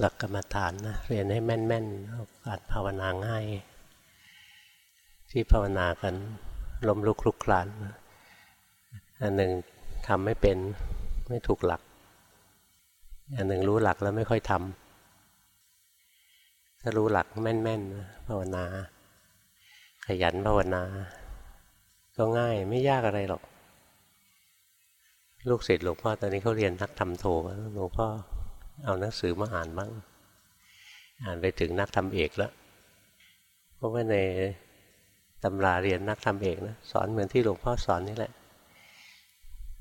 หลักกรรมฐานนะเรียนให้แม่นๆการภาวนาง่าย ที่ภาวนากันล้มลุกคลุกคลานอันหนึ่งทำไม่เป็นไม่ถูกหลัก อันหนึ่งรู้หลักแล้วไม่ค่อยทำถ้ารู้หลักแม่นๆภาวนา ขยันภาวนา ก็ง่ายไม่ยากอะไรหรอก ลูกศิษย์หลวงพ่อตอนนี้เขาเรียนนักทำโทหลวงพ่อ เอาหนังสือมาอ่านบ้าง อ่านไปถึงนักทำเอกแล้ว เพราะว่าในตำราเรียนนักทำเอกนะสอนเหมือนที่หลวงพ่อสอนนี่แหละ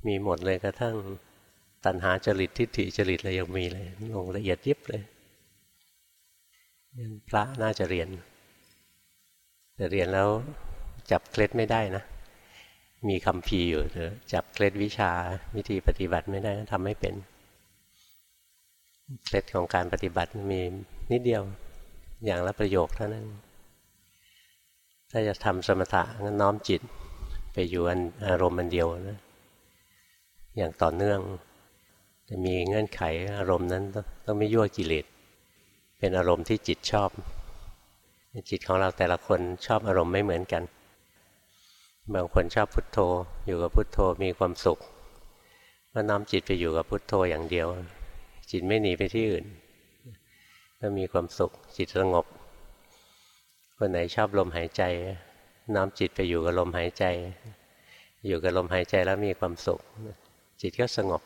มีหมดเลยกระทั่งตัณหาจริตทิฏฐิจริตอะไรยังมีเลยลงละเอียดยิบเลยพระน่าจะเรียน แต่เรียนแล้วจับเคล็ดไม่ได้นะ มีคำพีอยู่เถอะจับเคล็ดวิชาวิธีปฏิบัติไม่ได้ทำไม่เป็น เคล็ดของการปฏิบัติมีนิดเดียวอย่างละประโยคเท่านั้น ถ้าจะทำสมถะงั้นน้อมจิตไปอยู่อารมณ์มันเดียวนะอย่างต่อเนื่องจะมีเงื่อนไขอารมณ์นั้นต้องไม่ยั่วกิเลสเป็นอารมณ์ที่จิตชอบ จิตของเราแต่ละคนชอบอารมณ์ไม่เหมือนกัน บางคนชอบพุทโธ อยู่กับพุทโธมีความสุขก็น้อมจิตไปอยู่กับพุทโธอย่างเดียว จิตไม่หนีไปที่อื่น ก็มีความสุขจิตสงบ คนไหนชอบลมหายใจ น้อมจิตไปอยู่กับลมหายใจ อยู่กับลมหายใจแล้วมีความสุข จิตก็สงบ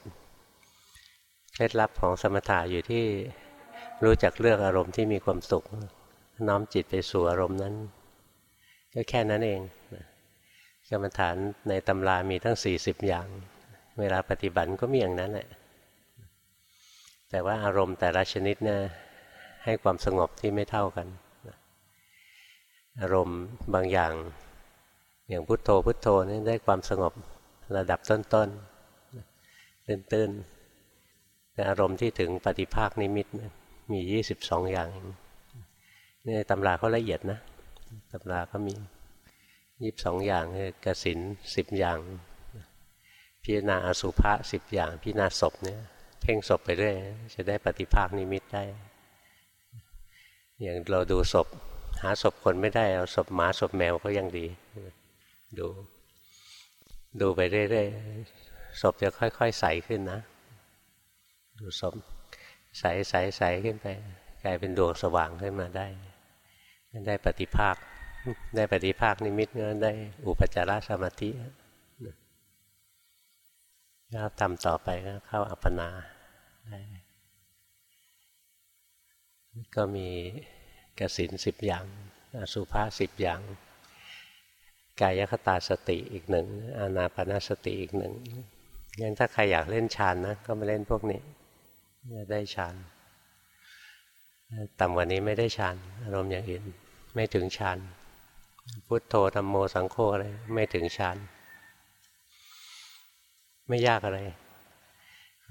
เคล็ดลับของสมถะอยู่ที่รู้จักเลือกอารมณ์ที่มีความสุข น้อมจิตไปสู่อารมณ์นั้น ก็แค่นั้นเองกรรมฐานในตำรามีทั้ง 40 อย่าง เวลาปฏิบัติก็มีอย่างนั้นแหละ แต่ว่าอารมณ์แต่ละชนิดเนี่ยให้ความสงบที่ไม่เท่ากัน อารมณ์บางอย่าง อย่างพุทโธพุทโธนี่ได้ความสงบระดับต้นๆตื้นๆแต่อารมณ์ที่ถึงปฏิภาคนิมิตมี 22 อย่างนี่ตำราเขาละเอียดนะตำราเขามียี่สองอย่างคือกสินสิบอย่าง พิจารณาอสุภะสิบอย่าง พิจารณาศพเนี่ย เพ่งศพไปเรื่อยจะได้ปฏิภาคนิมิตได้ อย่างเราดูศพ หาศพคนไม่ได้เอาศพหมาศพแมวก็ยังดี ดู ดูไปเรื่อยๆศพจะค่อยๆใสขึ้นนะ ดูศพใสใสใสขึ้นไป กลายเป็นดวงสว่างขึ้นมาได้ ได้ปฏิภาค ได้ปฏิภาคนิมิตก็ได้อุปจารสมาธิก็ทำต่อไปก็เข้าอัปปนา ก็มีกสินสิบอย่างอสุภาสิบอย่าง กายคตาสติอีกหนึ่ง อานาปนาสติอีกหนึ่งงั้นถ้าใครอยากเล่นฌานนะ ก็มาเล่นพวกนี้จะได้ฌานต่ำกว่านี้ไม่ได้ฌานอารมณ์อย่างอื่นไม่ถึงฌานพุทโธธรรมโมสังโฆอะไรไม่ถึงฌานไม่ยากอะไร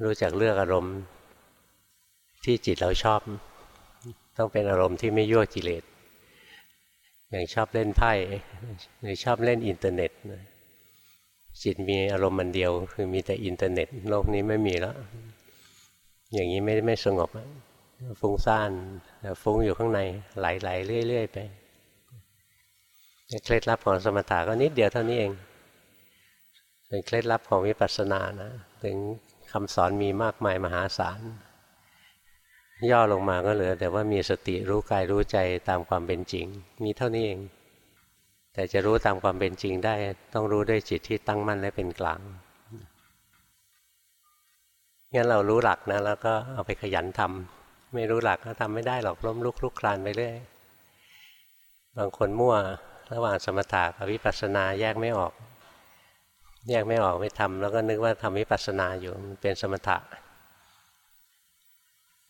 รู้จักเลือกอารมณ์ที่จิตเราชอบ ต้องเป็นอารมณ์ที่ไม่ยั่วกิเลสอย่างชอบเล่นไพ่หรือชอบเล่นอินเทอร์เน็ตจิตมีอารมณ์อันเดียว คือมีแต่อินเทอร์เน็ต โลกนี้ไม่มีแล้ว อย่างนี้ไม่ไม่สงบฟุ้งซ่านฟุ้งอยู่ข้างในไหลๆเรื่อยๆไปเคล็ดลับของสมถะก็นิดเดียวเท่านี้เอง เป็นเคล็ดลับของวิปัสสนานะ ถึง คำสอนมีมากมายมหาศาล ย่อลงมาก็เหลือ แต่ว่ามีสติรู้กายรู้ใจตามความเป็นจริง มีเท่านี้เอง แต่จะรู้ตามความเป็นจริงได้ ต้องรู้ด้วยจิตที่ตั้งมั่นและเป็นกลางงั้นเรารู้หลักนะแล้วก็เอาไปขยันทำไม่รู้หลักก็ทำไม่ได้หรอกล้มลุกลุกคลานไปเรื่อยบางคนมั่วระหว่างสมถะกับวิปัสสนาแยกไม่ออก แยกไม่ออกไม่ทำแล้วก็นึกว่าทำวิปัสสนาอยู่มันเป็นสมถะ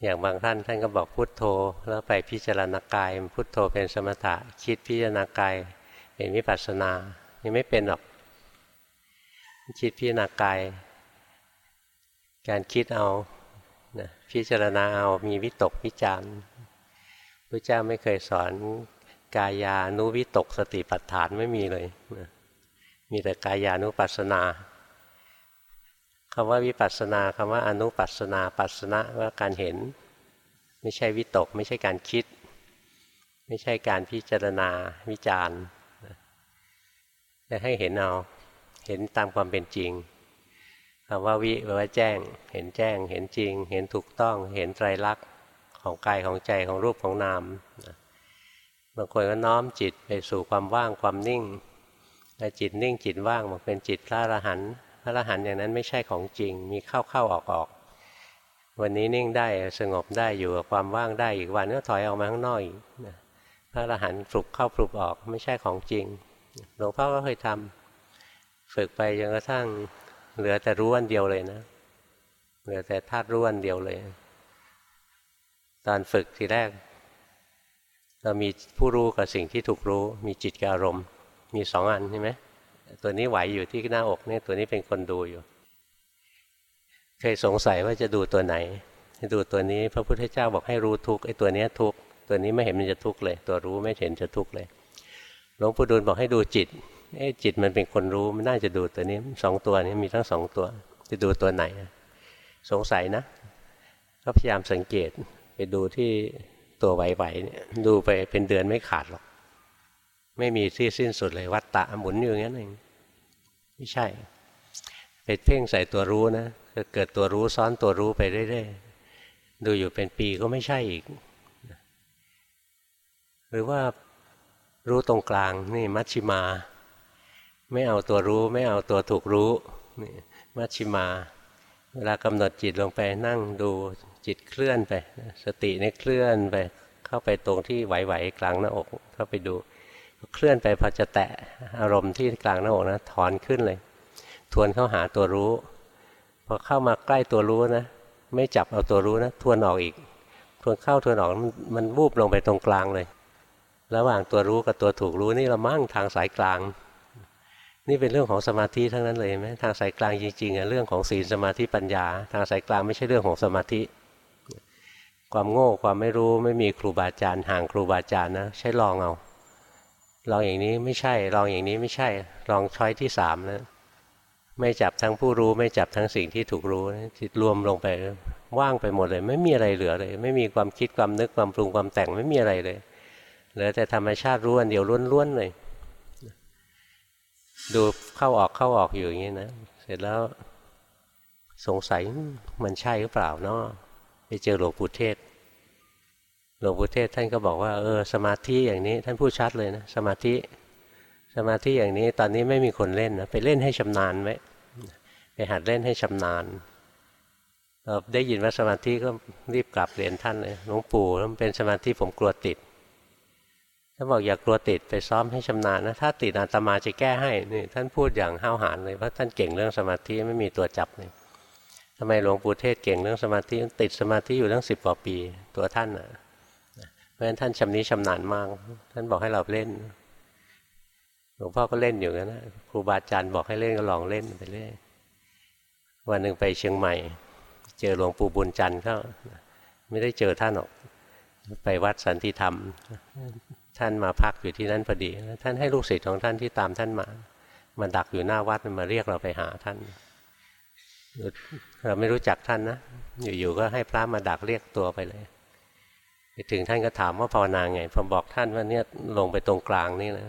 อย่างบางท่านท่านก็บอกพุทโธ แล้วไปพิจารณากายพุทโธเป็นสมถะ คิดพิจารณากายเป็นวิปัสสนายังไม่เป็นหรอกคิดพิจารณากาย การคิดเอานะพิจารณาเอามีวิตกวิจารพระเจ้าไม่เคยสอนกายานุวิตกสติปัฏฐานไม่มีเลยนะ มีแต่กายานุปัสสนาคำว่าวิปัสสนาคำว่าอนุปัสสนาปัสสนะว่าการเห็น ไม่ใช่วิตก ไม่ใช่การคิด ไม่ใช่การพิจารณาวิจารณ์แต่ให้เห็นเอาเห็นตามความเป็นจริงคำว่าวิแปลว่าแจ้ง เห็นแจ้ง เห็นจริง เห็นถูกต้อง เห็นไตรลักษณ์ของกายของใจของรูปของนามบางคนก็น้อมจิตไปสู่ความว่างความนิ่ง แต่จิตนิ่งจิตว่างมันเป็นจิตพระอรหันต์พระอรหันต์อย่างนั้นไม่ใช่ของจริง มีเข้าเข้าออกออกวันนี้นิ่งได้สงบได้อยู่กับความว่างได้อีกวันก็ถอยออกมาข้างนอกอีกพระอรหันต์ปลุกเข้าปลุกออกไม่ใช่ของจริงหลวงพ่อก็เคยทำฝึกไปจนกระทั่งเหลือแต่รู้อันเดียวเลยนะ เหลือแต่ธาตุรู้อันเดียวเลย ตอนฝึกทีแรก เรามีผู้รู้กับสิ่งที่ถูกรู้ มีจิตกับอารมณ์ มีสองอันใช่ไหมตัวนี้ไหวอยู่ที่หน้าอกเนี่ยตัวนี้เป็นคนดูอยู่ เคยสงสัยว่าจะดูตัวไหนดูตัวนี้พระพุทธเจ้าบอกให้รู้ทุกไอ้ตัวนี้ทุกตัวนี้ไม่เห็นมันจะทุกเลย ตัวรู้ไม่เห็นจะทุกเลยหลวงปู่ดูลบอกให้ดูจิตเอ๊จิตมันเป็นคนรู้มันน่าจะดูตัวนี้สองตัวนี้มีทั้งสองตัว จะดูตัวไหน สงสัยนะก็พยายามสังเกตไปดูที่ตัวไหวๆเนี่ยดูไปเป็นเดือนไม่ขาดหรอก ไม่มีที่สิ้นสุดเลยวัตตะหมุนอยู่อย่างนั้นเองไม่ใช่ไปเพ่งใส่ตัวรู้นะเกิดตัวรู้ซ้อนตัวรู้ไปเรื่อยๆดูอยู่เป็นปีก็ไม่ใช่อีก หรือว่ารู้ตรงกลางนี่มัชชิมา ไม่เอาตัวรู้ ไม่เอาตัวถูกรู้นี่มัชชิมา เวลากำหนดจิตลงไปนั่งดูจิตเคลื่อนไป สตินี่เคลื่อนไป เข้าไปตรงที่ไหวๆกลางหน้าอกเข้าไปดู เคลื่อนไปพอจะแตะอารมณ์ที่กลางหน้าอกนะถอนขึ้นเลย ทวนเข้าหาตัวรู้ พอเข้ามาใกล้ตัวรู้นะ ไม่จับเอาตัวรู้นะ ทวนออกอีก ทวนเข้าทวนออกมันวูบลงไปตรงกลางเลย ระหว่างตัวรู้กับตัวถูกรู้นี่เรามั่งทางสายกลาง นี่เป็นเรื่องของสมาธิทั้งนั้นเลยไหมทางสายกลางจริงๆอะเรื่องของศีลสมาธิปัญญา ทางสายกลางไม่ใช่เรื่องของสมาธิความโง่ความไม่รู้ไม่มีครูบาอาจารย์ห่างครูบาอาจารย์นะ ใช้ลองเอา ลองอย่างนี้ไม่ใช่ ลองอย่างนี้ไม่ใช่ ลองช้อยที่สามนะไม่จับทั้งผู้รู้ ไม่จับทั้งสิ่งที่ถูกรู้จิตรวมลงไปว่างไปหมดเลย ไม่มีอะไรเหลือเลย ไม่มีความคิดความนึกความปรุงความแต่งไม่มีอะไรเลยเหลือแต่ธรรมชาติรู้อันเดียวล้วนๆเลย ดูเข้าออกเข้าออกอยู่อย่างนี้นะเสร็จแล้วสงสัยมันใช่หรือเปล่าเนาะไปเจอหลวงปู่เทศ หลวงปู่เทศท่านก็บอกว่าเออสมาธิอย่างนี้ท่านพูดชัดเลยนะสมาธิสมาธิอย่างนี้ตอนนี้ไม่มีคนเล่นนะไปเล่นให้ชำนาญไว้ไปหัดเล่นให้ชำนาญเราได้ยินว่าสมาธิก็รีบกลับเรียนท่านเลยหลวงปู่มันเป็นสมาธิผมกลัวติดท่านบอกอย่ากลัวติดไปซ้อมให้ชำนาญนะถ้าติดอาตมาจะแก้ให้นี่ท่านพูดอย่างห้าวหาญเลยเพราะท่านเก่งเรื่องสมาธิไม่มีตัวจับเลยทำไมหลวงปู่เทศเก่งเรื่องสมาธิติดสมาธิอยู่ตั้งสิบกว่าปี ตัวท่านอะ ราะฉะนั้นท่านชำนิชำนาญมาก ท่านบอกให้เราเล่น หลวงพ่อก็เล่นอยู่นะครูบาอาจารย์บอกให้เล่นก็ลองเล่นไปเรื่อยวันหนึ่งไปเชียงใหม่ เจอหลวงปู่บุญจันทร์เขาไม่ได้เจอท่านหรอก ไปวัดสันติธรรม ท่านมาพักอยู่ที่นั่นพอดี ท่านให้ลูกศิษย์ของท่านที่ตามท่านมามาดักอยู่หน้าวัดมาเรียกเราไปหาท่าน เราไม่รู้จักท่านนะ อยู่ๆก็ให้พระมาดักเรียกตัวไปเลย ไปถึงท่านก็ถามว่าภาวนาไงพอบอกท่านว่าเนี่ยลงไปตรงกลางนี่นะ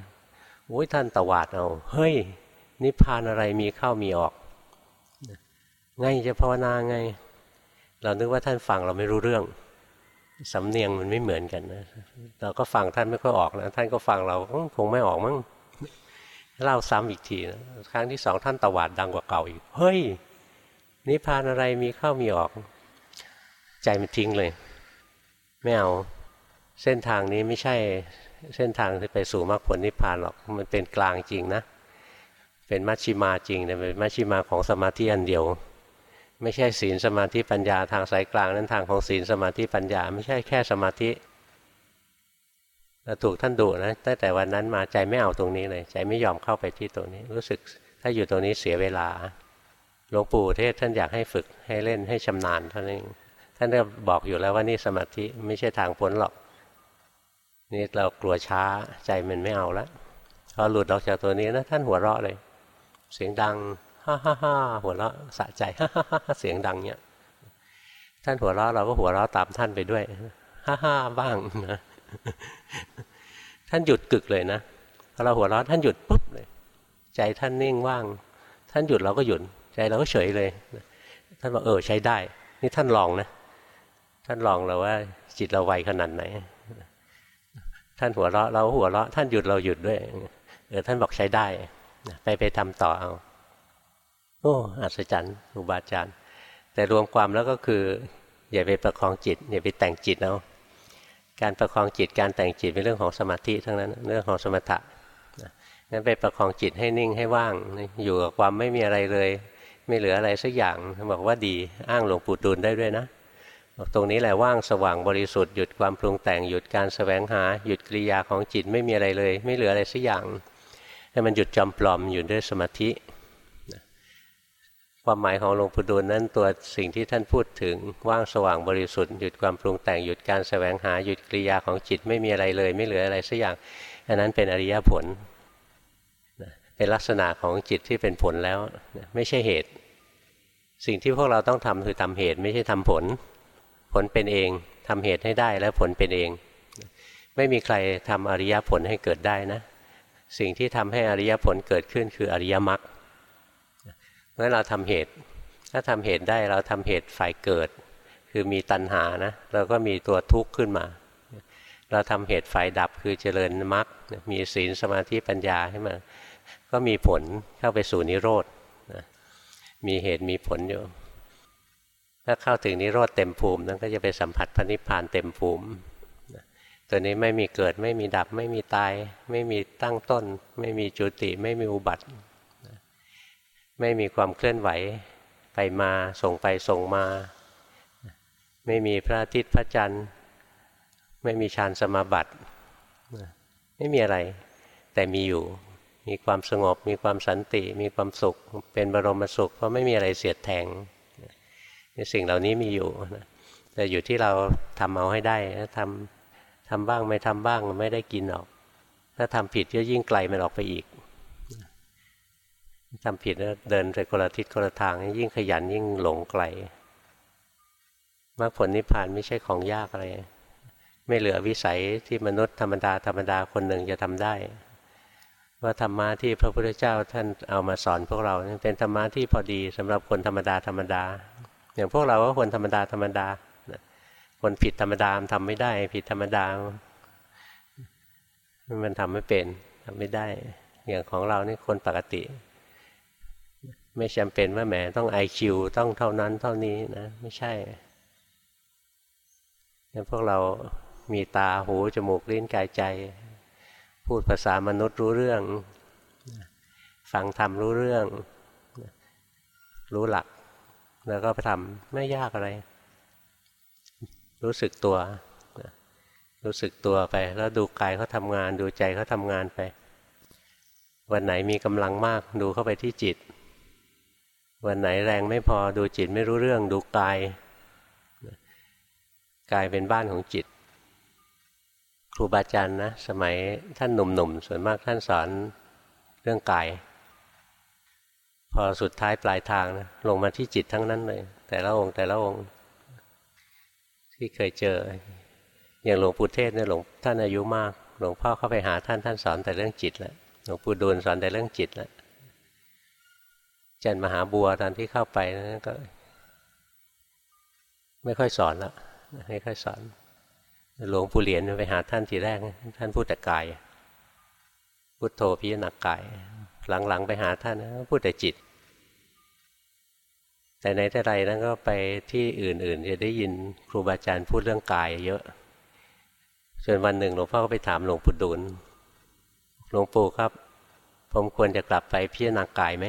โอ้ยท่านตวาดเอาเฮ้ยนิพพานอะไรมีเข้ามีออกไงจะภาวนาไง เรานึกว่าท่านฟังเราไม่รู้เรื่องสำเนียงมันไม่เหมือนกันนะเราก็ฟังท่านไม่ค่อยออกนะท่านก็ฟังเราคงไม่ออกมั้งเล่าซ้ำอีกทีนะครั้งที่สองท่านตวาดดังกว่าเก่าอีกเฮ้ยนิพพานอะไรมีเข้ามีออก ใจมันทิ้งเลย ไม่เอาเส้นทางนี้ไม่ใช่เส้นทางที่ไปสู่มรรคผลนิพพานหรอกมันเป็นกลางจริงนะ เป็นมัชชิมาจริงแต่เป็นมัชชิมาของสมาธิอันเดียว ไม่ใช่ศีลสมาธิปัญญาทางสายกลางนั้นทางของศีลสมาธิปัญญา ไม่ใช่แค่สมาธิเราถูกท่านดุนะตั้งแต่วันนั้นมาใจไม่เอาตรงนี้เลย ใจไม่ยอมเข้าไปที่ตรงนี้ รู้สึกถ้าอยู่ตรงนี้เสียเวลาหลวงปู่เทศท่านอยากให้ฝึกให้เล่นให้ชำนาญเท่านั้นเอง ท่านก็บอกอยู่แล้วว่านี่สมาธิไม่ใช่ทางพ้นหรอก นี่เรากลัวช้าใจมันไม่เอาล้วพอหลุดออกจากตัวนี้นะท่านหัวเราะเลย เสียงดังฮ่าฮ่าฮ่าหัวเราะสะใจฮ่าฮ่าฮ่าเสียงดังเนี้ยท่านหัวเราะเราก็หัวเราะตามท่านไปด้วยฮ่าฮ่าบ้างนะท่านหยุดกึกเลยนะพอเราหัวเราะท่านหยุดปุ๊บเลย ใจท่านนิ่งว่าง ท่านหยุดเราก็หยุด ใจเราก็เฉยเลยท่านบอกเออใช้ได้ นี่ท่านลองนะ ท่านลองเราว่าจิตเราไวขนาดไหน ท่านหัวเราะเราหัวเราะ ท่านหยุดเราหยุดด้วย เออท่านบอกใช้ได้ ไปไปทำต่อเอา โอ้อัศจรรย์อุบาจารย์ แต่รวมความแล้วก็คือ อย่าไปประคองจิต อย่าไปแต่งจิตเอาการประคองจิตการแต่งจิตเป็นเรื่องของสมาธิทั้งนั้นเรื่องของสมถะงั้นไปประคองจิตให้นิ่งให้ว่าง อยู่กับความไม่มีอะไรเลย ไม่เหลืออะไรสักอย่างบอกว่าดีอ้างหลวงปู่ดูลได้ด้วยนะ ตรงนี้แหละว่างสว่างบริสุทธิ์หยุดความปรุงแต่งหยุดการสแสวงหา หยุดกิริยาของจิตไม่มีอะไรเลย ไม่เหลืออะไรสักอย่างให้มันหยุดจอมปลอมอยู่ด้วยสมาธิความหมายของหลวงปู่ดูลนั้นตัวสิ่งที่ท่านพูดถึงว่างสว่างบริสุทธิ์หยุดความปรุงแต่งหยุดการแสวงหาหยุดกิริยาของจิตไม่มีอะไรเลย ไม่เหลืออะไรสักอย่างอันนั้นเป็นอริยผลเป็นลักษณะของจิตที่เป็นผลแล้วไม่ใช่เหตุ สิ่งที่พวกเราต้องทำคือทำเหตุไม่ใช่ทำผล ผลเป็นเองทำเหตุให้ได้แล้วผลเป็นเอง ไม่มีใครทำอริยผลให้เกิดได้นะ สิ่งที่ทำให้อริยผลเกิดขึ้นคืออริยมรรคเมื่อเราทำเหตุ ถ้าทำเหตุได้เราทำเหตุฝ่ายเกิด คือมีตัณหานะเราก็มีตัวทุกข์ขึ้นมา เราทำเหตุฝ่ายดับคือเจริญมรรคมีศีลสมาธิปัญญาให้มาก็มีผลเข้าไปสู่นิโรธมีเหตุมีผลอยู่ ถ้าเข้าถึงนิโรธเต็มภูมินั้นก็จะไปสัมผัสพระนิพพานเต็มภูมิตัวนี้ไม่มีเกิดไม่มีดับไม่มีตาย ไม่มีตั้งต้น ไม่มีจุติ ไม่มีอุบัติ ไม่มีความเคลื่อนไหวไปมาส่งไปส่งมา ไม่มีพระอาทิตย์พระจันทร์ ไม่มีฌานสมาบัติ ไม่มีอะไร แต่มีอยู่มีความสงบ มีความสันติ มีความสุข เป็นบรมสุข เพราะไม่มีอะไรเสียดแทง สิ่งเหล่านี้มีอยู่แต่อยู่ที่เราทำเอาให้ได้ทำทำบ้างไม่ทำบ้างไม่ได้กินออก ถ้าทำผิดก็ยิ่งไกลมันออกไปอีกทำผิดแล้วเดินไปคนละทิศคนละทาง ยิ่งขยันยิ่งหลงไกลมรรคผลนิพพานไม่ใช่ของยากอะไร ไม่เหลือวิสัยที่มนุษย์ธรรมดาธรรมดาคนหนึ่งจะทำได้ ว่าธรรมะที่พระพุทธเจ้าท่านเอามาสอนพวกเราเป็นธรรมะที่พอดีสำหรับคนธรรมดาธรรมดา อย่างพวกเราก็คนธรรมดาธรรมดาคนผิดธรรมดาทำไม่ได้ ผิดธรรมดา มันทำไม่เป็นทำไม่ได้ อย่างของเรานี่คนปกติ ไม่จำเป็นว่าแหมต้องไอคิวต้องเท่านั้นเท่านี้นะ ไม่ใช่พวกเรามีตาหูจมูกลิ้นกายใจ พูดภาษามนุษย์รู้เรื่อง ฟังธรรมรู้เรื่อง รู้หลัก แล้วก็ไปทำไม่ยากอะไร รู้สึกตัว รู้สึกตัวไป แล้วดูกายเขาทำงาน ดูใจเขาทำงานไป วันไหนมีกำลังมาก ดูเข้าไปที่จิต วันไหนแรงไม่พอดูจิตไม่รู้เรื่อง ดูกายกายเป็นบ้านของจิต ครูบาอาจารย์นะ สมัยท่านหนุ่มๆส่วนมากท่านสอนเรื่องกาย พอสุดท้ายปลายทางนะลงมาที่จิตทั้งนั้นเลย แต่ละองค์แต่ละองค์ ที่เคยเจอ อย่างหลวงปู่เทศเนี่ยหลวงท่านอายุมาก หลวงพ่อเข้าไปหาท่านท่านสอนแต่เรื่องจิตแล้วหลวงปู่ดูลสอนแต่เรื่องจิตแล้วจันมหาบัวตอนที่เข้าไปนะก็ ไม่ค่อยสอนล้วไม่ค่อยสอนหลวงปู่เหรียญไปหาท่านทีแรก ท่านพูดแต่กายพุทโธพิจารณากาย หลังๆ ไปหาท่านพูดแต่จิต แต่ในแต่ไรนั้นก็ไปที่อื่นๆ จะได้ยินครูบาอาจารย์พูดเรื่องกายเยอะจนวันหนึ่งหลวงพ่อก็ไปถามหลวงปู่ดูลหลวงปู่ครับ ผมควรจะกลับไปพิจารณากายไหม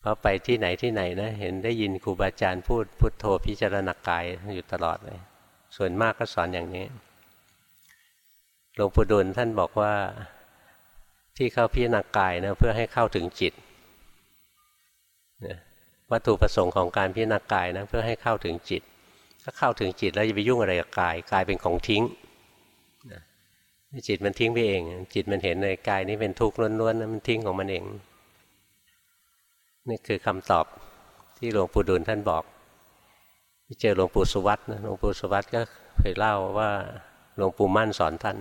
เพราะไปที่ไหนที่ไหนนะ เห็นได้ยินครูบาอาจารย์พูดพุทโธพิจารณากายอยู่ตลอดเลย ส่วนมากก็สอนอย่างนี้ หลวงปู่ดุลท่านบอกว่า ที่เข้าพิจารณากายนะเพื่อให้เข้าถึงจิตวัตถุประสงค์ของการพิจารณากายนะเพื่อให้เข้าถึงจิต ถ้าเข้าถึงจิตแล้วจะไปยุ่งอะไรกับกายกายเป็นของทิ้งจิตมันทิ้งไปเอง จิตมันเห็นในกายนี้เป็นทุกข์ล้วนๆมันทิ้งของมันเองนี่คือคำตอบที่หลวงปู่ดูลท่านบอกเจอหลวงปู่สุวัตนะหลวงปู่สุวัตก็เคยเล่าว่าหลวงปู่มั่นสอนท่าน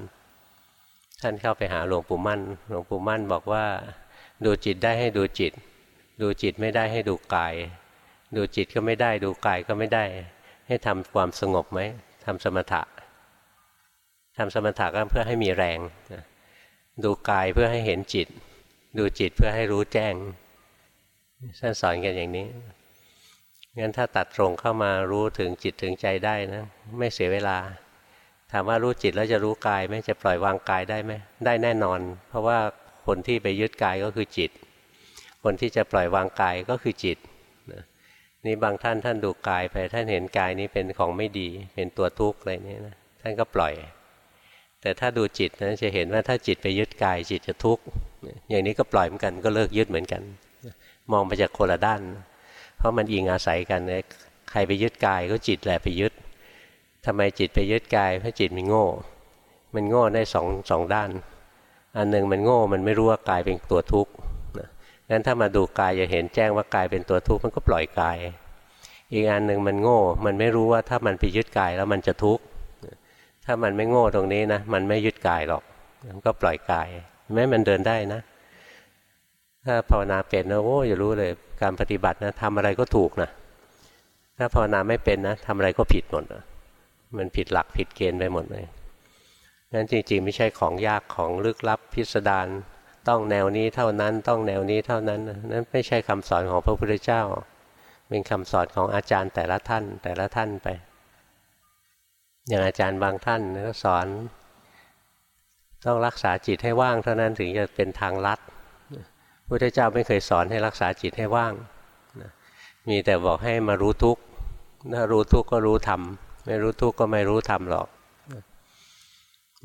ท่านเข้าไปหาหลวงปู่มั่น หลวงปู่มั่นบอกว่า ดูจิตได้ให้ดูจิต ดูจิตไม่ได้ให้ดูกาย ดูจิตก็ไม่ได้ดูกายก็ไม่ได้ ให้ทำความสงบไหมทำสมถะทำสมถะก็เพื่อให้มีแรง ดูกายเพื่อให้เห็นจิต ดูจิตเพื่อให้รู้แจ้งท่านสอนกันอย่างนี้งั้นถ้าตัดตรงเข้ามารู้ถึงจิตถึงใจได้นะ ไม่เสียเวลา ถามว่ารู้จิตแล้วจะรู้กายไหมจะปล่อยวางกายได้ไหมได้แน่นอน เพราะว่าคนที่ไปยึดกายก็คือจิต คนที่จะปล่อยวางกายก็คือจิตนี่บางท่านท่านดูกายไปท่านเห็นกายนี้เป็นของไม่ดี เป็นตัวทุกข์อะไรนี้นะท่านก็ปล่อย แต่ถ้าดูจิตนะจะเห็นว่าถ้าจิตไปยึดกายจิตจะทุกข์อย่างนี้ก็ปล่อยเหมือนกันก็เลิกยึดเหมือนกัน มองไปจากคนละด้าน เพราะมันอิงอาศัยกันเลยใครไปยึดกายก็จิตแหละไปยึด ทำไมจิตไปยึดกายเพราะจิตมันโง่ มันโง่ได้สองสองด้าน อันหนึ่งมันโง่มันไม่รู้ว่ากายเป็นตัวทุกข์งั้นถ้ามาดูกายจะเห็นแจ้งว่ากายเป็นตัวทุกข์มันก็ปล่อยกาย อีกอันหนึ่งมันโง่ มันไม่รู้ว่าถ้ามันไปยึดกายแล้วมันจะทุกข์ถ้ามันไม่โง่ตรงนี้นะมันไม่ยึดกายหรอก มันก็ปล่อยกายแม้มันเดินได้นะ ถ้าภาวนาเป็นนะโอ้อย่ารู้เลยการปฏิบัตินะทำอะไรก็ถูกนะถ้าภาวนาไม่เป็นนะทำอะไรก็ผิดหมดนะ มันผิดหลักผิดเกณฑ์ไปหมดเลยงั้นจริงๆ ไม่ใช่ของยากของลึกลับพิสดารต้องแนวนี้เท่านั้นต้องแนวนี้เท่านั้นนั่นไม่ใช่คำสอนของพระพุทธเจ้า เป็นคำสอนของอาจารย์แต่ละท่านแต่ละท่านไป อย่างอาจารย์บางท่านก็สอน ต้องรักษาจิตให้ว่างเท่านั้นถึงจะเป็นทางลัดพุทธเจ้าไม่เคยสอนให้รักษาจิตให้ว่าง มีแต่บอกให้มารู้ทุกข์ถ้ารู้ทุกข์ก็รู้ธรรม ไม่รู้ทุกข์ก็ไม่รู้ธรรมหรอก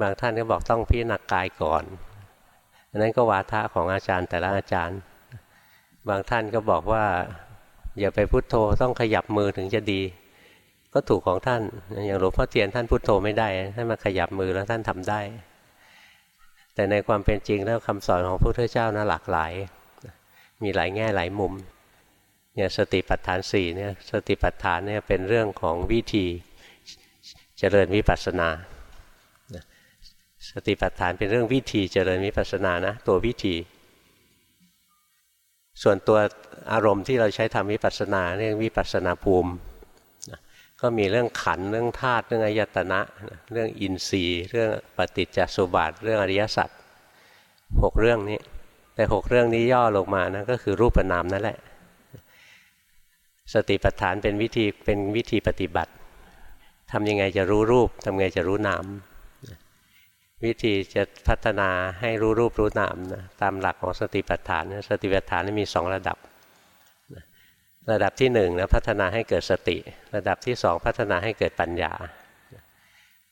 บางท่านก็บอกต้องพิจารณากายก่อนอันนั้นก็วาทะของอาจารย์แต่ละอาจารย์ บางท่านก็บอกว่า อย่าไปพุโทโธต้องขยับมือถึงจะดี ก็ถูกของท่าน อย่างหลวงพ่อเทียนท่านพุโทโธไม่ได้ท่านมาขยับมือแล้วท่านทำได้ แต่ในความเป็นจริงแล้วคำสอนของพระพุทธเจ้านะหลากหลาย มีหลายแง่หลายมุมเนี่ยสติปัฏฐานสี่เนี่ยสติปัฏฐานเนี่ยเป็นเรื่องของวิธี ริญวิปัสสนาสติปัฏฐานเป็นเรื่องวิธีเจริญวิปัสสนานะ ตัววิธี ส่วนตัวอารมณ์ที่เราใช้ทำวิปัสสนาเรื่องวิปัสสนาภูมิก็มีเรื่องขันเรื่องธาตุเรื่องอายตนะ เรื่องอินทรีย์ เรื่องปฏิจจสุบาทเรื่องอริยสัจหกเรื่องนี้ แต่หกเรื่องนี้ย่อลงมานะก็คือรูปนามนั่นแหละ สติปัฏฐานเป็นวิธีเป็นวิธีปฏิบัติ ทำยังไงจะรู้รูปทำไงจะรู้นามวิธีจะพัฒนาให้รู้รูปรู้นามนะตามหลักของสติปัฏฐานสติปัฏฐานมีสองระดับ ระดับที่หนึ่งนะพัฒนาให้เกิดสติ ระดับที่สองพัฒนาให้เกิดปัญญา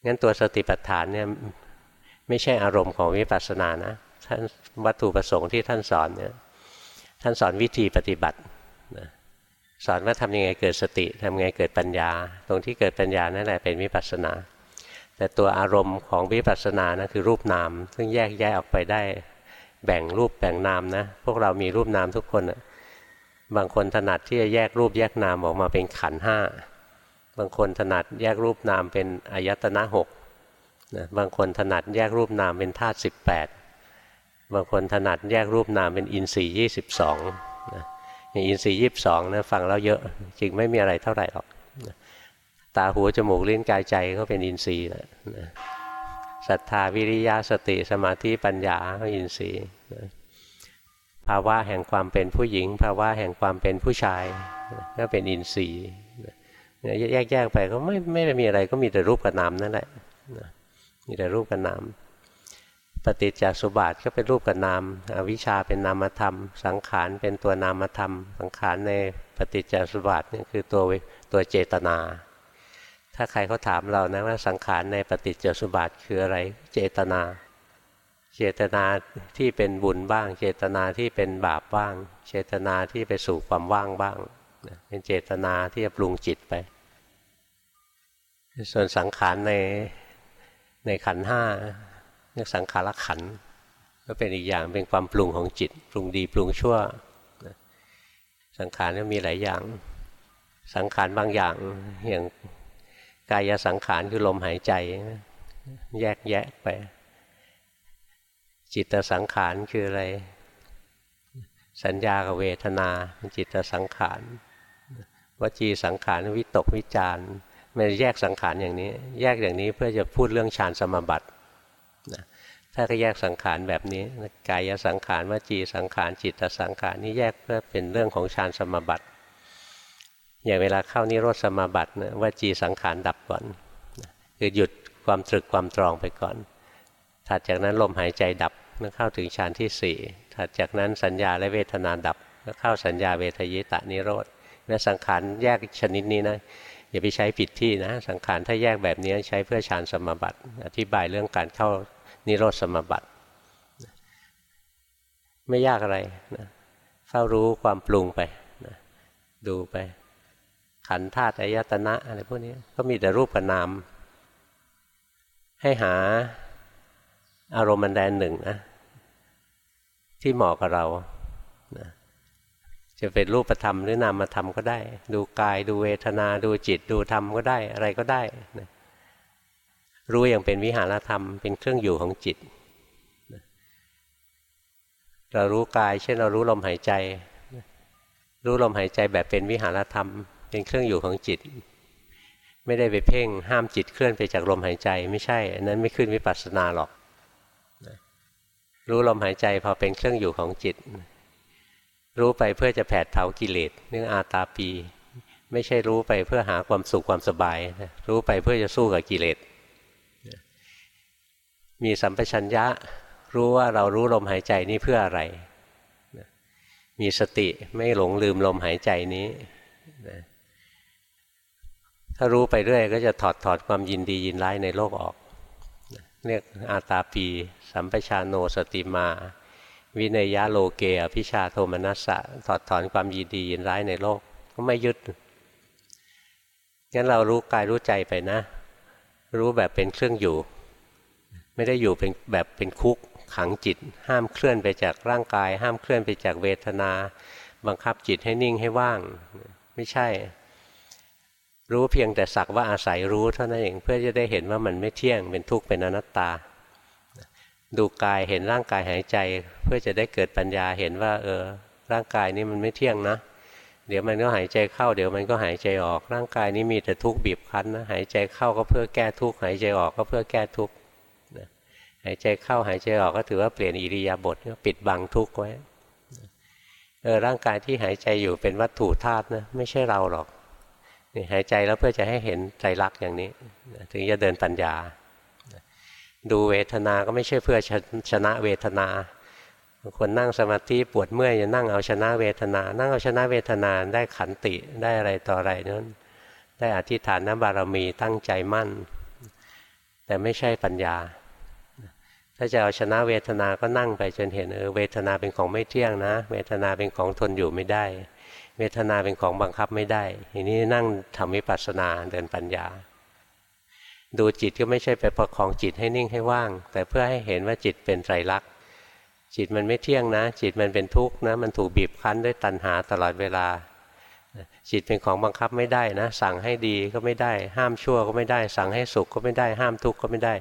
งั้นตัวสติปัฏฐานเนี่ยไม่ใช่อารมณ์ของวิปัสสนานะท่านวัตถุประสงค์ที่ท่านสอนเนี่ยท่านสอนวิธีปฏิบัติ สอนว่าทำยังไงเกิดสติทำยังไงเกิดปัญญา ตรงที่เกิดปัญญานั่นแหละเป็นวิปัสสนา แต่ตัวอารมณ์ของวิปัสสนานะคือรูปนาม ซึ่งแยกแยกออกไปได้ แบ่งรูปแบ่งนามนะ พวกเรามีรูปนามทุกคนนะบางคนถนัดที่จะแยกรูปแยกนามออกมาเป็นขันห้า บางคนถนัดแยกรูปนามเป็นอายตนะหกนะบางคนถนัดแยกรูปนามเป็นธาตุสิบแปดบางคนถนัดแยกรูปนามเป็นอินทรีย์ยี่สิบสองนะ อินทรีย์ยี่สิบสองนะฟังแล้วเยอะจริงไม่มีอะไรเท่าไหร่หรอกตาหูจมูกลิ้นกายใจก็เป็นอินทรีย์นะศรัทธาวิริยะสติสมาธิปัญญาก็อินทรีย์ภาวะแห่งความเป็นผู้หญิง ภาวะแห่งความเป็นผู้ชายก็เป็นอินทรีย์แยกๆไปก็ไม่ไม่มีอะไรก็มีแต่รูปกับนามนั่นแหละมีแต่รูปกับนาม ปฏิจจสุบาทก็เป็นรูปกับนามอวิชชาเป็นนามธรรม สังขารเป็นตัวนามธรรม สังขารในปฏิจจสุบาทนี่คือตัวตัวเจตนา ถ้าใครเขาถามเรานะว่าสังขารในปฏิจจสุบาทคืออะไร เจตนา เจตนาที่เป็นบุญบ้าง เจตนาที่เป็นบาปบ้าง เจตนาที่ไปสู่ความว่างบ้าง เป็นเจตนาที่จะปรุงจิตไป ส่วนสังขารในในขันห้า สังขารขันก็เป็นอีกอย่างเป็นความปรุงของจิต ปรุงดีปรุงชั่ว สังขารก็มีหลายอย่าง สังขารบางอย่างอย่างกายสังขารคือลมหายใจ แยกแยะไป จิตสังขารคืออะไร สัญญากับเวทนาจิตสังขารวจีสังขารวิตกวิจารมันแยกสังขารอย่างนี้ แยกอย่างนี้เพื่อจะพูดเรื่องฌานสมบัติ ถ้าก็แยกสังขารแบบนี้กายสังขารวจีสังขารจิตสังขารนี่แยกเพื่อเป็นเรื่องของฌานสมบัติ อย่างเวลาเข้านิโรธสมบัตินะว่าจีสังขารดับก่อนคือหยุดความตรึกความตรองไปก่อน ถัดจากนั้นลมหายใจดับเมื่อเข้าถึงฌานที่สี่ถัดจากนั้นสัญญาและเวทนาดับเมื่อเข้าสัญญาเวทยิตะนิโรธแม้สังขารแยกชนิดนี้นะอย่าไปใช้ผิดที่นะ สังขารถ้าแยกแบบนี้ใช้เพื่อฌานสมบัติ อธิบายเรื่องการเข้า นิโรธสมบัติ ไม่ยากอะไรนะเฝ้ารู้ความปรุงไปนะดูไป ขันธาตุอายตนะอะไรพวกนี้ก็มีแต่รูปกับนาม ให้หาอารมณ์แดนหนึ่งนะที่เหมาะกับเรานะจะเป็นรูปธรรมหรือนามธรรมก็ได้ ดูกายดูเวทนาดูจิตดูธรรมก็ได้อะไรก็ได้นะ รู้อย่างเป็นวิหารธรรมเป็นเครื่องอยู่ของจิต เรารู้กาย เช่นเรารู้ลมหายใจ รู้ลมหายใจแบบเป็นวิหารธรรม เป็นเครื่องอยู่ของจิต ไม่ได้ไปเพ่งห้ามจิตเคลื่อนไปจากลมหายใจไม่ใช่อันนั้นไม่ขึ้นวิปัสสนาหรอก รู้ลมหายใจพอเป็นเครื่องอยู่ของจิต รู้ไปเพื่อจะแผดเผากิเลสเรื่องอาตาปี ไม่ใช่รู้ไปเพื่อหาความสุขความสบาย รู้ไปเพื่อจะสู้กับกิเลส มีสัมปชัญญะรู้ว่าเรารู้ลมหายใจนี้เพื่ออะไร มีสติไม่หลงลืมลมหายใจนี้ถ้ารู้ไปเรื่อยก็จะถอดถอดความยินดียินร้ายในโลกออกเรียกอาตาปี สัมปชาโนสติมา วินัยะโลเกอพิชาโทมนัสสะถอดถอนความยินดียินร้ายในโลกก็ไม่ยึดงั้นเรารู้กายรู้ใจไปนะ รู้แบบเป็นเครื่องอยู่ ไม่ได้อยู่เป็นแบบเป็นคุกขังจิต ห้ามเคลื่อนไปจากร่างกาย ห้ามเคลื่อนไปจากเวทนา บังคับจิตให้นิ่งให้ว่าง ไม่ใช่ รู้เพียงแต่สักว่าอาศัยรู้เท่านั้นเองเพื่อจะได้เห็นว่ามันไม่เที่ยงเป็นทุกข์เป็นอนัตตา ดูกายเห็นร่างกายหายใจ เพื่อจะได้เกิดปัญญาเห็นว่า เออ ร่างกายนี้มันไม่เที่ยงนะเดี๋ยวมันก็หายใจเข้าเดี๋ยวมันก็หายใจออกร่างกายนี้มีแต่ทุกข์บีบคั้นนะหายใจเข้าก็เพื่อแก้ทุกข์หายใจออกก็เพื่อแก้ทุกข์ หายใจเข้าหายใจออกก็ถือว่าเปลี่ยนอิริยาบถปิดบังทุกข์ไว้เออร่างกายที่หายใจอยู่เป็นวัตถุธาตุนะไม่ใช่เราหรอกนี่หายใจแล้วเพื่อจะให้เห็นใจรักอย่างนี้ ถึงจะเดินปัญญา ดูเวทนาก็ไม่ใช่เพื่อชนะเวทนาคนนั่งสมาธิปวดเมื่อยจะนั่งเอาชนะเวทนา นั่งเอาชนะเวทนาได้ขันติได้อะไรต่ออะไรนั้นได้อธิษฐานน้ำบารมีตั้งใจมั่น แต่ไม่ใช่ปัญญา ถ้าจะเอาชนะเวทนาก็นั่งไปจนเห็นเออเวทนาเป็นของไม่เที่ยงนะ เวทนาเป็นของทนอยู่ไม่ได้ เวทนาเป็นของบังคับไม่ได้ทีนี้นั่งทำวิปัสสนาเดินปัญญา ดูจิตก็ไม่ใช่ไปประคองจิตให้นิ่งให้ว่าง แต่เพื่อให้เห็นว่าจิตเป็นไตรลักษณ์จิตมันไม่เที่ยงนะ จิตมันเป็นทุกข์นะ มันถูกบีบคั้นด้วยตัณหาตลอดเวลา จิตเป็นของบังคับไม่ได้นะ สั่งให้ดีก็ไม่ได้ ห้ามชั่วก็ไม่ได้ สั่งให้สุขก็ไม่ได้ ห้ามทุกข์ก็ไม่ได้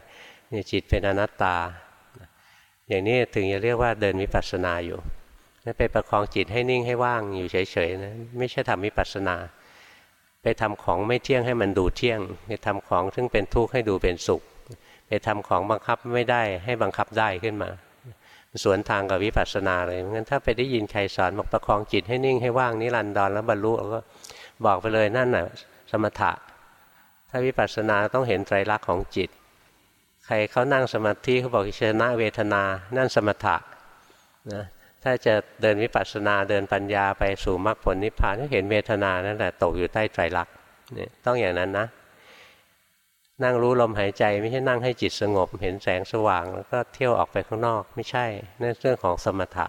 เนี่ยจิตเป็นอนัตตา อย่างนี้ถึงจะเรียกว่าเดินวิปัสสนาอยู่นั่นไปประคองจิตให้นิ่งให้ว่างอยู่เฉยๆนะไม่ใช่ทำวิปัสสนา ไปทำของไม่เที่ยงให้มันดูเที่ยง ไปทำของซึ่งเป็นทุกข์ให้ดูเป็นสุข ไปทำของบังคับไม่ได้ให้บังคับได้ขึ้นมา สวนทางกับวิปัสสนาเลยงั้นถ้าไปได้ยินใครสอนบอกประคองจิตให้นิ่งให้ว่างนิรันดรแล้วบรรลุก็บอกไปเลยนั่นน่ะสมถะถ้าวิปัสสนาต้องเห็นไตรลักษณ์ของจิต รเขานั่งสมาธิเขาบอกชนะเวทนา นั่นสมถะนะถ้าจะเดินวิปัสสนาเดินปัญญาไปสู่มรรคผลนิพพานก็เห็นเวทนานั่นแหละตกอยู่ใต้ไตรลักษณ์นี่ต้องอย่างนั้นนะ นั่งรู้ลมหายใจไม่ใช่นั่งให้จิตสงบ เห็นแสงสว่าง แล้วก็เที่ยวออกไปข้างนอกไม่ใช่นั่นเรื่องของสมถะ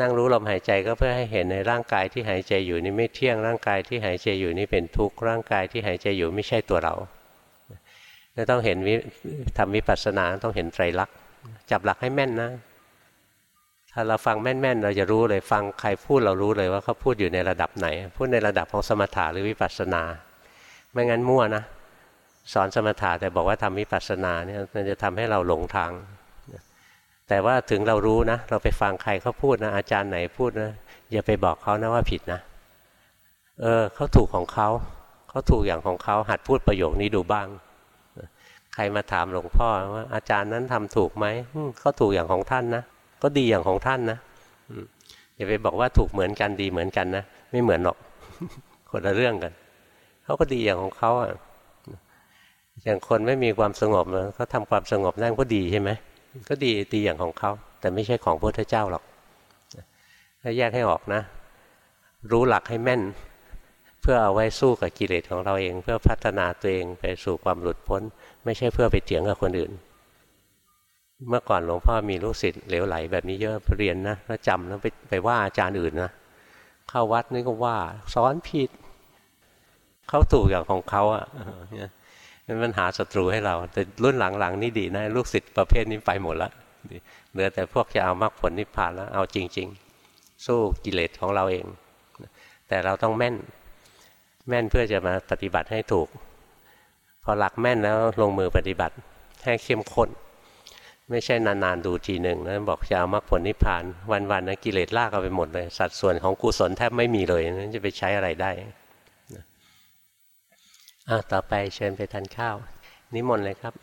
นั่งรู้ลมหายใจก็เพื่อให้เห็นในร่างกายที่หายใจอยู่นี่ไม่เที่ยงร่างกายที่หายใจอยู่นี่เป็นทุกข์ร่างกายที่หายใจอยู่ไม่ใช่ตัวเรา ต้องเห็นทำวิปัสสนาต้องเห็นไตรลักษณ์จับหลักให้แม่นนะ ถ้าเราฟังแม่นๆ เราจะรู้เลยฟังใครพูดเรารู้เลยว่าเขาพูดอยู่ในระดับไหน พูดในระดับของสมถะหรือวิปัสสนา ไม่งั้นมั่วนะ สอนสมถะแต่บอกว่าทำวิปัสสนาเนี่ยมันจะทำให้เราหลงทาง แต่ว่าถึงเรารู้นะ เราไปฟังใครเขาพูดนะอาจารย์ไหนพูดนะอย่าไปบอกเขานะว่าผิดนะ เออเขาถูกของเขาเขาถูกอย่างของเขาหัดพูดประโยคนี้ดูบ้าง ครมาถามหลวงพ่อว่า อาจารย์นั้นทำถูกไหมเขาถูกอย่างของท่านนะก็ดีอย่างของท่านนะอย่าไปบอกว่าถูกเหมือนกันดีเหมือนกันนะไม่เหมือนหรอกคนละเรื่องกันเขาก็ดีอย่างของเขาอะอย่างคนไม่มีความสงบเขาทำความสงบนั่นก็ดีใช่ไหมก็ดีดีอย่างของเขาแต่ไม่ใช่ของพระพุทธเจ้าหรอกถ้าแยกให้ออกนะ รู้หลักให้แม่น พื่อเอาไว้สู้กับกิเลสของเราเอง เพื่อพัฒนาตัวเองไปสู่ความหลุดพ้น ไม่ใช่เพื่อไปเถียงกับคนอื่น เมื่อก่อนหลวงพ่อมีลูกศิษย์เหลวไหลแบบนี้เยอะเรียนนะแล้วจำแล้วไปไปว่าอาจารย์อื่นนะเข้าวัดนี่ก็ว่าสอนผิดเขาถูกอย่างของเขาอะมันหาศัตรูให้เรา แต่รุ่นหลังๆนี่ดีนะลูกศิษย์ประเภทนี้ไปหมดแล้วเหลือแต่พวกจะเอามรรคผลนิพพานแล้วเอาจริง ๆ สู้กิเลสของเราเอง แต่เราต้องแม่น แม่นเพื่อจะมาปฏิบัติให้ถูก พอหลักแม่นแล้วลงมือปฏิบัติให้เข้มข้น ไม่ใช่นานๆดูทีหนึ่งนะบอกจะเอามรรคผลนิพพาน วันๆนะกิเลสลากเอาไปหมดเลย สัดส่วนของกุศลแทบไม่มีเลยนั่นจะไปใช้อะไรได้อะต่อไปเชิญไปทานข้าว นิมนต์เลยครับ